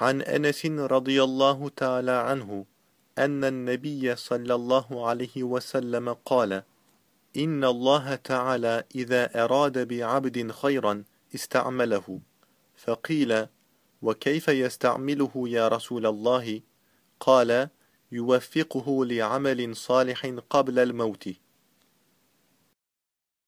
عن أنس رضي الله تعالى عنه أن النبي صلى الله عليه وسلم قال إن الله تعالى إذا أراد بعبد خيرا استعمله. فقيل وكيف يستعمله يا رسول الله؟ قال يوفقه لعمل صالح قبل الموت.